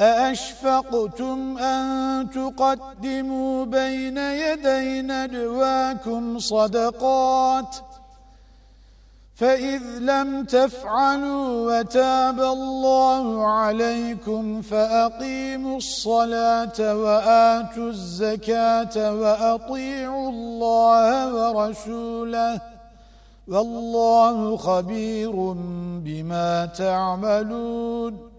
أأشفقتم أن تقدموا بين يدي ندواكم صدقات فإذ لم تفعلوا وتاب الله عليكم فأقيموا الصلاة وآتوا الزكاة وأطيعوا الله ورسوله والله خبير بما تعملون